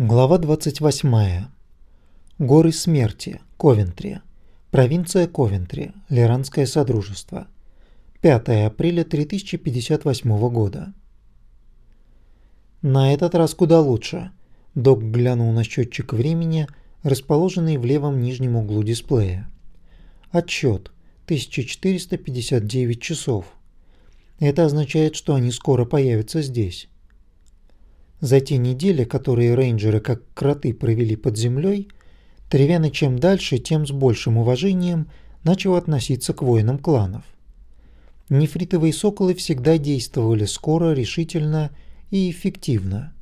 Глава 28. Горы смерти. Ковентри. Провинция Ковентри. Лиранское Содружество. 5 апреля 3058 года. На этот раз куда лучше. Док глянул на счетчик времени, расположенный в левом нижнем углу дисплея. Отчет. 1459 часов. Это означает, что они скоро появятся здесь. За те недели, которые рейнджеры как кроты провели под землей, Тревяна чем дальше, тем с большим уважением начал относиться к воинам кланов. Нефритовые соколы всегда действовали скоро, решительно и эффективно.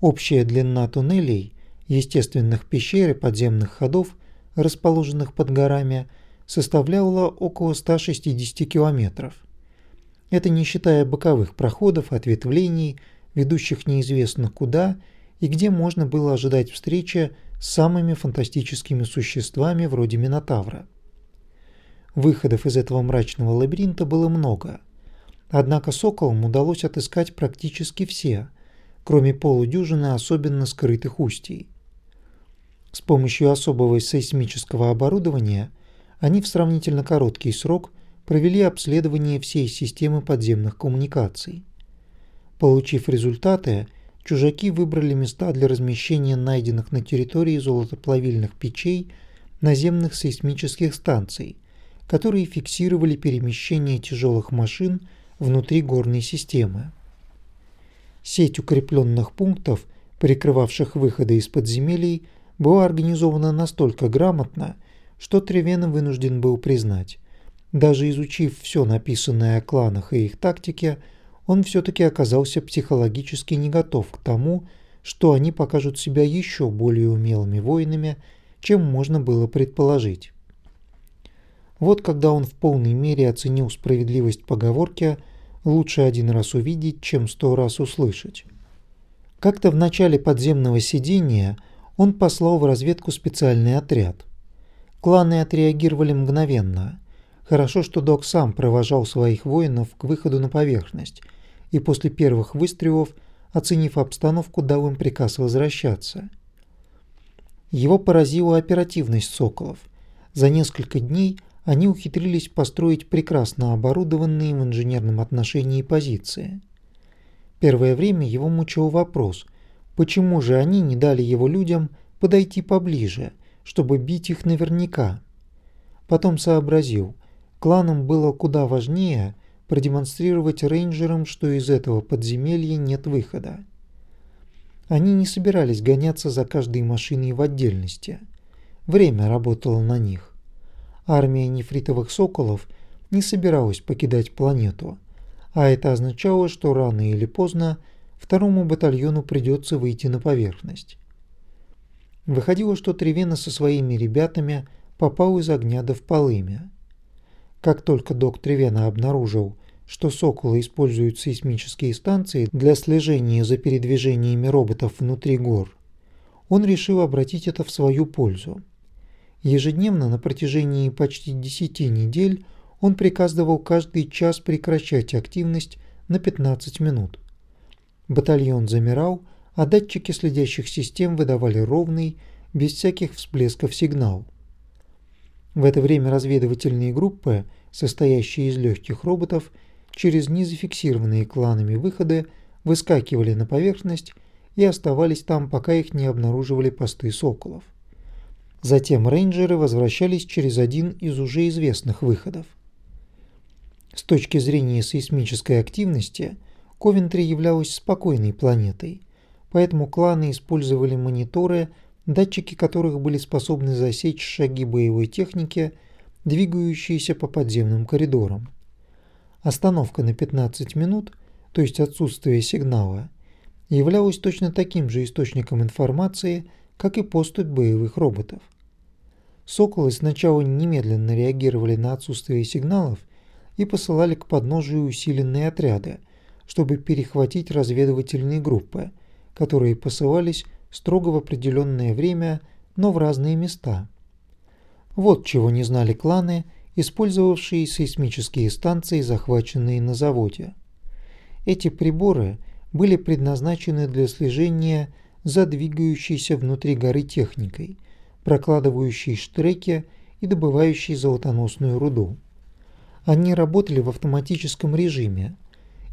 Общая длина туннелей, естественных пещер и подземных ходов, расположенных под горами, составляла около 160 километров. Это не считая боковых проходов, ответвлений, ведущих неизвестно куда и где можно было ожидать встречи с самыми фантастическими существами вроде Минотавра. Выходов из этого мрачного лабиринта было много. Однако соколам удалось отыскать практически все, кроме полудюжины особенно скрытых устий. С помощью особого сейсмического оборудования они в сравнительно короткий срок провели обследование всей системы подземных коммуникаций. Получив результаты, чужаки выбрали места для размещения найденных на территории золотоплавильных печей наземных сейсмических станций, которые фиксировали перемещение тяжелых машин внутри горной системы. Сеть укрепленных пунктов, прикрывавших выходы из подземелий, была организована настолько грамотно, что Тревен вынужден был признать, даже изучив все написанное о кланах и их тактике, он все-таки оказался психологически не готов к тому, что они покажут себя еще более умелыми воинами, чем можно было предположить. Вот когда он в полной мере оценил справедливость поговорки «лучше один раз увидеть, чем сто раз услышать». Как-то в начале подземного сидения он послал в разведку специальный отряд. Кланы отреагировали мгновенно. Хорошо, что док сам провожал своих воинов к выходу на поверхность – и после первых выстрелов, оценив обстановку, дал им приказ возвращаться. Его поразила оперативность соколов. За несколько дней они ухитрились построить прекрасно оборудованные в инженерном отношении позиции. Первое время его мучил вопрос, почему же они не дали его людям подойти поближе, чтобы бить их наверняка. Потом сообразил, кланам было куда важнее – продемонстрировать рейнджерам, что из этого подземелья нет выхода. Они не собирались гоняться за каждой машиной в отдельности. Время работало на них. Армия нефритовых соколов не собиралась покидать планету, а это означало, что рано или поздно второму батальону придется выйти на поверхность. Выходило, что Тревена со своими ребятами попал из огня до в полымя. Как только док Тревена обнаружил, что «Соколы» используют сейсмические станции для слежения за передвижениями роботов внутри гор, он решил обратить это в свою пользу. Ежедневно на протяжении почти 10 недель он приказывал каждый час прекращать активность на 15 минут. Батальон замирал, а датчики следящих систем выдавали ровный, без всяких всплесков сигнал. В это время разведывательные группы, состоящие из легких роботов, через незафиксированные кланами выходы выскакивали на поверхность и оставались там, пока их не обнаруживали посты соколов. Затем рейнджеры возвращались через один из уже известных выходов. С точки зрения сейсмической активности, Ковентри являлась спокойной планетой, поэтому кланы использовали мониторы, датчики которых были способны засечь шаги боевой техники, двигающиеся по подземным коридорам. Остановка на 15 минут, то есть отсутствие сигнала, являлась точно таким же источником информации, как и поступь боевых роботов. Соколы сначала немедленно реагировали на отсутствие сигналов и посылали к подножию усиленные отряды, чтобы перехватить разведывательные группы, которые посылались строго в определенное время, но в разные места. Вот чего не знали кланы – использовавшие сейсмические станции, захваченные на заводе. Эти приборы были предназначены для слежения за двигающейся внутри горы техникой, прокладывающей штреки и добывающей золотоносную руду. Они работали в автоматическом режиме,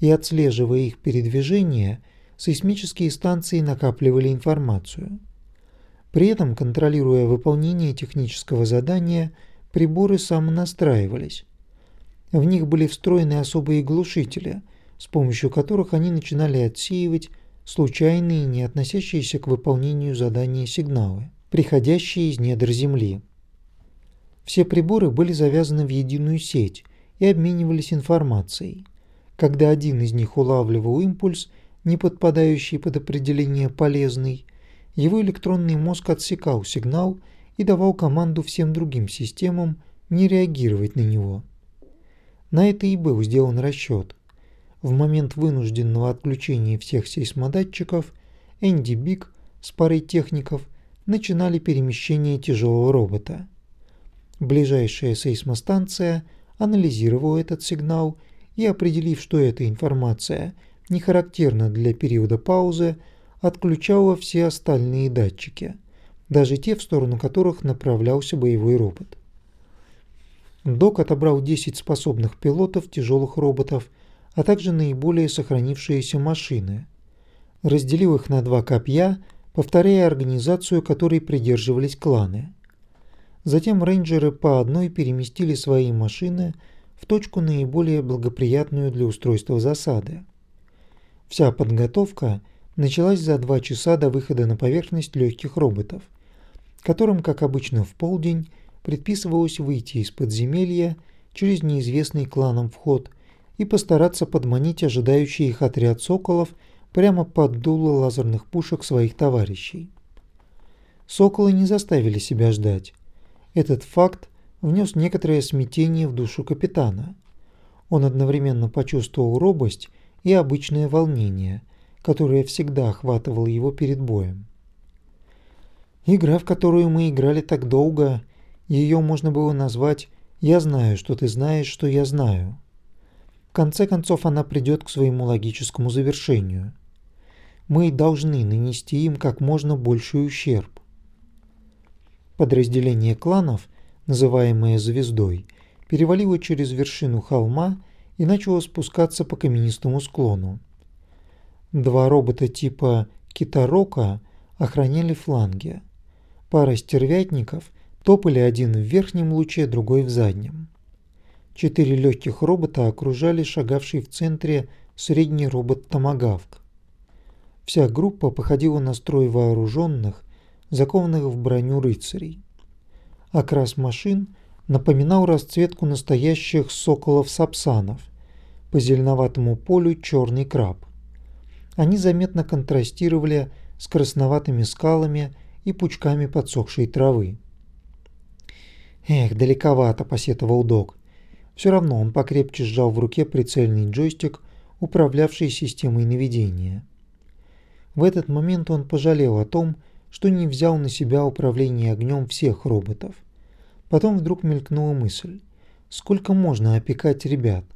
и отслеживая их передвижение, сейсмические станции накапливали информацию. При этом, контролируя выполнение технического задания, приборы самонастраивались. В них были встроены особые глушители, с помощью которых они начинали отсеивать случайные, не относящиеся к выполнению задания сигналы, приходящие из недр Земли. Все приборы были завязаны в единую сеть и обменивались информацией. Когда один из них улавливал импульс, не подпадающий под определение «полезный», его электронный мозг отсекал сигнал и давал команду всем другим системам не реагировать на него. На это и был сделан расчет. В момент вынужденного отключения всех сейсмодатчиков Энди Биг с парой техников начинали перемещение тяжелого робота. Ближайшая сейсмостанция анализировала этот сигнал и, определив, что эта информация не характерна для периода паузы, отключала все остальные датчики, даже те, в сторону которых направлялся боевой робот. Док отобрал 10 способных пилотов тяжелых роботов, а также наиболее сохранившиеся машины. Разделил их на два копья, повторяя организацию, которой придерживались кланы. Затем рейнджеры по одной переместили свои машины в точку наиболее благоприятную для устройства засады. Вся подготовка началась за два часа до выхода на поверхность легких роботов, которым, как обычно в полдень, предписывалось выйти из подземелья через неизвестный кланом вход и постараться подманить ожидающий их отряд соколов прямо под дуло лазерных пушек своих товарищей. Соколы не заставили себя ждать. Этот факт внес некоторое смятение в душу капитана. Он одновременно почувствовал робость и обычное волнение, которое всегда охватывало его перед боем. Игра, в которую мы играли так долго, ее можно было назвать «Я знаю, что ты знаешь, что я знаю». В конце концов она придет к своему логическому завершению. Мы должны нанести им как можно больший ущерб. Подразделение кланов, называемое «Звездой», перевалило через вершину холма и начало спускаться по каменистому склону. Два робота типа «Китарока» охраняли фланги. Пара стервятников топали один в верхнем луче, другой в заднем. Четыре легких робота окружали шагавший в центре средний робот «Томагавк». Вся группа походила на строй вооруженных, закованных в броню рыцарей. Окрас машин напоминал расцветку настоящих соколов-сапсанов, по зеленоватому полю черный краб. Они заметно контрастировали с красноватыми скалами и пучками подсохшей травы. «Эх, далековато», — посетовал Док. Все равно он покрепче сжал в руке прицельный джойстик, управлявший системой наведения. В этот момент он пожалел о том, что не взял на себя управление огнем всех роботов. Потом вдруг мелькнула мысль, сколько можно опекать ребят.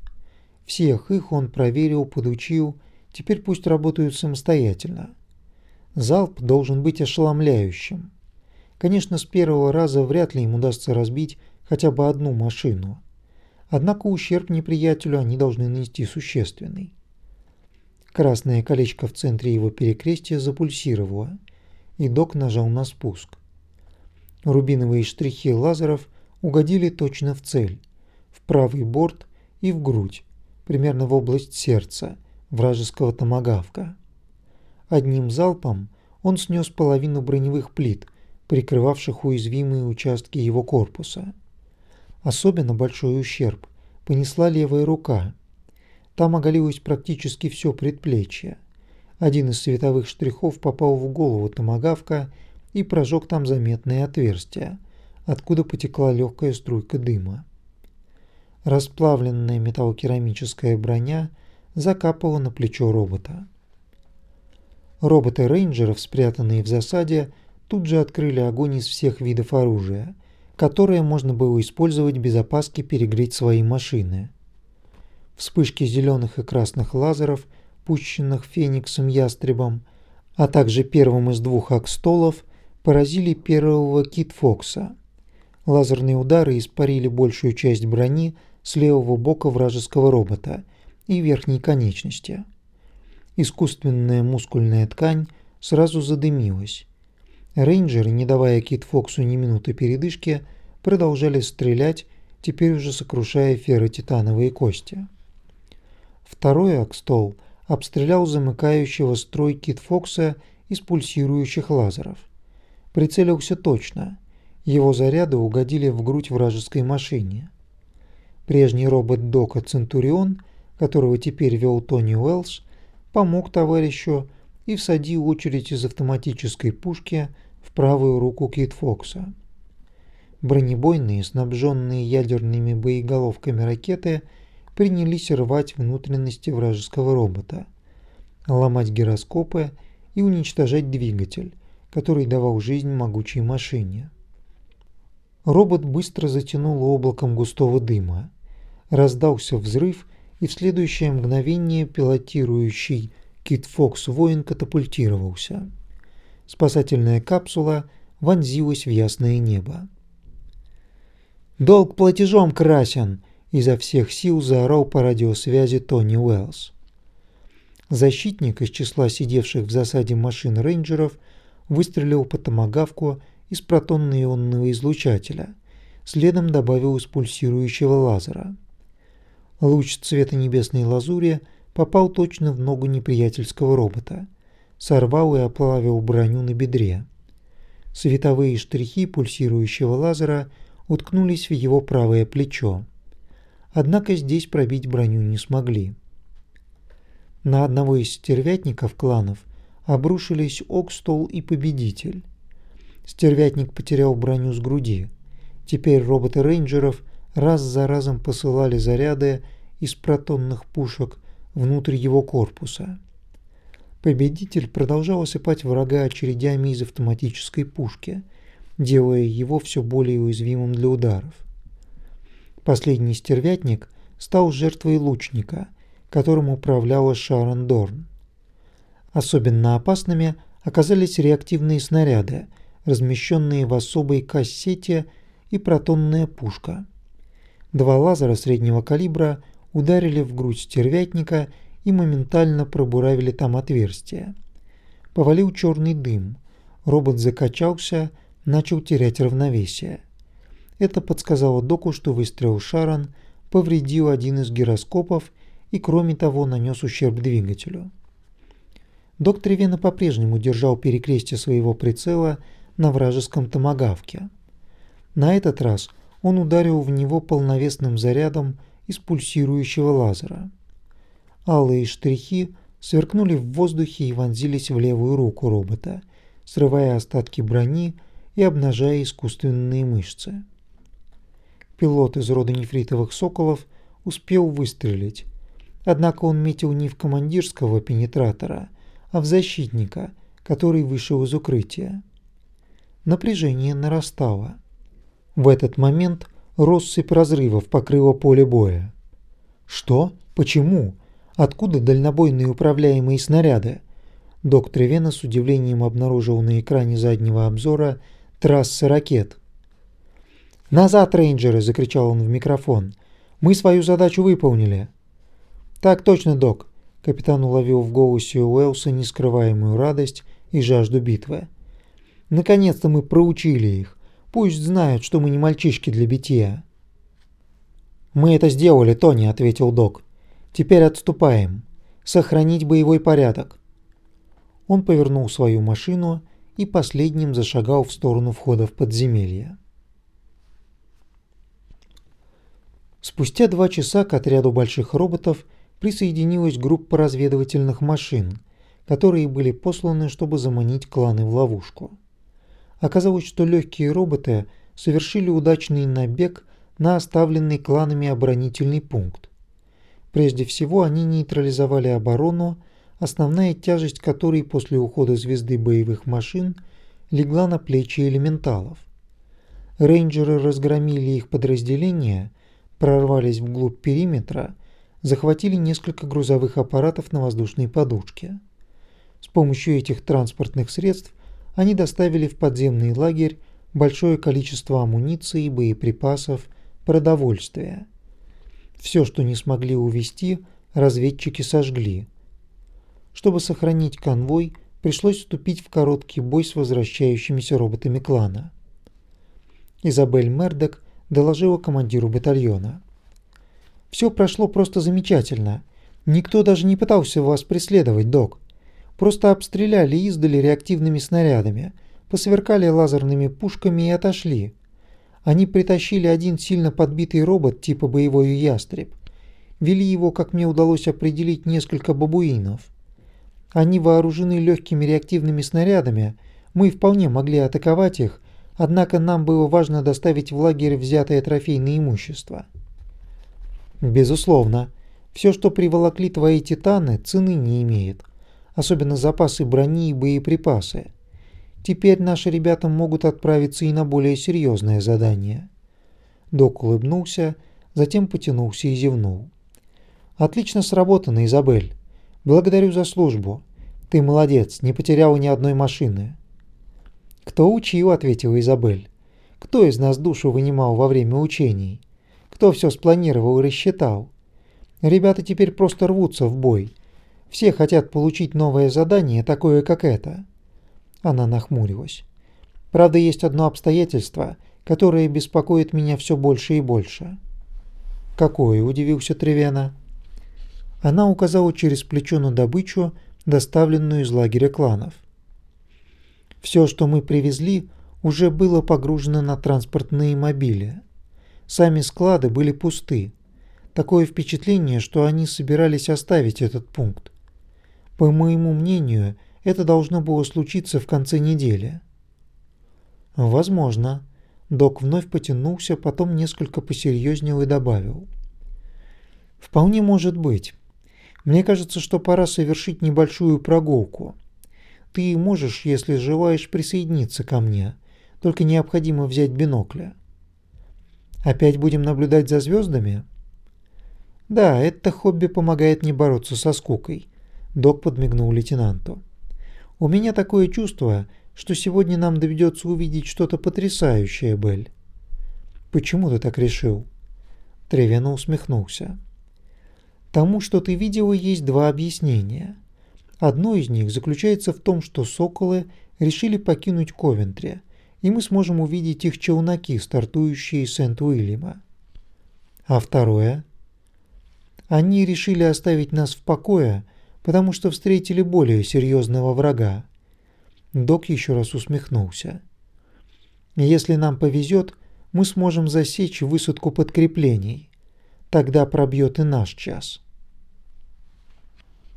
Всех их он проверил, подучил, теперь пусть работают самостоятельно. Залп должен быть ошеломляющим. Конечно, с первого раза вряд ли им удастся разбить хотя бы одну машину. Однако ущерб неприятелю они должны нанести существенный. Красное колечко в центре его перекрестия запульсировало – и док нажал на спуск. Рубиновые штрихи лазеров угодили точно в цель, в правый борт и в грудь, примерно в область сердца вражеского томагавка. Одним залпом он снес половину броневых плит, прикрывавших уязвимые участки его корпуса. Особенно большой ущерб понесла левая рука. Там оголилось практически все предплечье. Один из световых штрихов попал в голову томагавка и прожег там заметное отверстие, откуда потекла легкая струйка дыма. Расплавленная металлокерамическая броня закапала на плечо робота. Роботы рейнджеров, спрятанные в засаде, тут же открыли огонь из всех видов оружия, которое можно было использовать без опаски перегреть свои машины. Вспышки зеленых и красных лазеров – пущенных фениксом-ястребом, а также первым из двух акстолов поразили первого Кит Фокса. Лазерные удары испарили большую часть брони с левого бока вражеского робота и верхней конечности. Искусственная мускульная ткань сразу задымилась. Рейнджеры, не давая Кит Фоксу ни минуты передышки, продолжали стрелять, теперь уже сокрушая ферротитановые кости. Второй Акстол обстрелял замыкающего строй Кит Фокса из пульсирующих лазеров. Прицелился точно. Его заряды угодили в грудь вражеской машине. Прежний робот Дока Центурион, которого теперь вел Тони Уэллс, помог товарищу и всадил очередь из автоматической пушки в правую руку Кит Фокса. Бронебойные, снабженные ядерными боеголовками ракеты, принялись рвать внутренности вражеского робота, ломать гироскопы и уничтожать двигатель, который давал жизнь могучей машине. Робот быстро затянуло облаком густого дыма. Раздался взрыв, и в следующее мгновение пилотирующий Кит Фокс воин катапультировался. Спасательная капсула вонзилась в ясное небо. «Долг платежом красен!» – изо всех сил заорал по радиосвязи Тони Уэллс. Защитник из числа сидевших в засаде машин рейнджеров выстрелил по томагавку из протонно-ионного излучателя, следом добавил из пульсирующего лазера. Луч цвета небесной лазури попал точно в ногу неприятельского робота, сорвал и оплавил броню на бедре. Световые штрихи пульсирующего лазера – уткнулись в его правое плечо. Однако здесь пробить броню не смогли. На одного из стервятников кланов обрушились Окстол и Победитель. Стервятник потерял броню с груди. Теперь роботы рейнджеров раз за разом посылали заряды из протонных пушек внутрь его корпуса. Победитель продолжал осыпать врага очередями из автоматической пушки – делая его все более уязвимым для ударов. Последний стервятник стал жертвой лучника, которым управляла Шарон Дорн. Особенно опасными оказались реактивные снаряды, размещенные в особой кассете и протонная пушка. Два лазера среднего калибра ударили в грудь стервятника и моментально пробуравили там отверстие. Повалил черный дым. Робот закачался, начал терять равновесие. Это подсказало Доку, что выстрел Шаран повредил один из гироскопов и, кроме того, нанес ущерб двигателю. Док Тревена по-прежнему держал перекрестие своего прицела на вражеском томагавке. На этот раз он ударил в него полновесным зарядом из пульсирующего лазера. Алые штрихи сверкнули в воздухе и вонзились в левую руку робота, срывая остатки брони и обнажая искусственные мышцы. Пилот из рода нефритовых соколов успел выстрелить, однако он метил не в командирского пенетратора, а в защитника, который вышел из укрытия. Напряжение нарастало. В этот момент россыпь разрывов покрыла поле боя. Что? Почему? Откуда дальнобойные управляемые снаряды? Доктор Вена с удивлением обнаружил на экране заднего обзора трассы ракет. «Назад, рейнджеры!» – закричал он в микрофон. «Мы свою задачу выполнили». «Так точно, док!» – капитан уловил в голосе Уэлса нескрываемую радость и жажду битвы. «Наконец-то мы проучили их. Пусть знают, что мы не мальчишки для битья». «Мы это сделали, Тони», – ответил док. «Теперь отступаем. Сохранить боевой порядок». Он повернул свою машину и последним зашагал в сторону входа в подземелье. Спустя два часа к отряду больших роботов присоединилась группа разведывательных машин, которые были посланы, чтобы заманить кланы в ловушку. Оказалось, что легкие роботы совершили удачный набег на оставленный кланами оборонительный пункт. Прежде всего, они нейтрализовали оборону основная тяжесть которой после ухода звезды боевых машин легла на плечи элементалов. Рейнджеры разгромили их подразделения, прорвались вглубь периметра, захватили несколько грузовых аппаратов на воздушной подушке. С помощью этих транспортных средств они доставили в подземный лагерь большое количество амуниции, боеприпасов, продовольствия. Все, что не смогли увезти, разведчики сожгли. Чтобы сохранить конвой, пришлось вступить в короткий бой с возвращающимися роботами клана. Изабель Мердок доложила командиру батальона. «Все прошло просто замечательно. Никто даже не пытался вас преследовать, док. Просто обстреляли издали реактивными снарядами, посверкали лазерными пушками и отошли. Они притащили один сильно подбитый робот типа боевой ястреб. Вели его, как мне удалось определить, несколько бабуинов. Они вооружены легкими реактивными снарядами, мы вполне могли атаковать их, однако нам было важно доставить в лагерь взятое трофейное имущество. Безусловно, все, что приволокли твои титаны, цены не имеет, особенно запасы брони и боеприпасы. Теперь наши ребята могут отправиться и на более серьезное задание. Док улыбнулся, затем потянулся и зевнул. Отлично сработано, Изабель. Благодарю за службу. Ты молодец, не потеряла ни одной машины. Кто учил, ответила Изабель. Кто из нас душу вынимал во время учений? Кто все спланировал и рассчитал? Ребята теперь просто рвутся в бой. Все хотят получить новое задание, такое как это. Она нахмурилась. Правда, есть одно обстоятельство, которое беспокоит меня все больше и больше. Какое? удивился Тревена. Она указала через плечо на добычу, доставленную из лагеря кланов. Все, что мы привезли, уже было погружено на транспортные мобили. Сами склады были пусты. Такое впечатление, что они собирались оставить этот пункт. По моему мнению, это должно было случиться в конце недели. Возможно. Док вновь потянулся, потом несколько посерьезнел и добавил. Вполне может быть. Мне кажется, что пора совершить небольшую прогулку. Ты можешь, если желаешь, присоединиться ко мне. Только необходимо взять бинокля. Опять будем наблюдать за звездами? Да, это хобби помогает мне бороться со скукой. Док подмигнул лейтенанту. У меня такое чувство, что сегодня нам доведется увидеть что-то потрясающее, Белль. Почему ты так решил? Тревена усмехнулся. Тому, что ты видела, есть два объяснения. Одно из них заключается в том, что соколы решили покинуть Ковентри, и мы сможем увидеть их челноки, стартующие из Сент-Уильяма. А второе? Они решили оставить нас в покое, потому что встретили более серьезного врага. Док еще раз усмехнулся. Если нам повезет, мы сможем засечь высадку подкреплений. Тогда пробьет и наш час.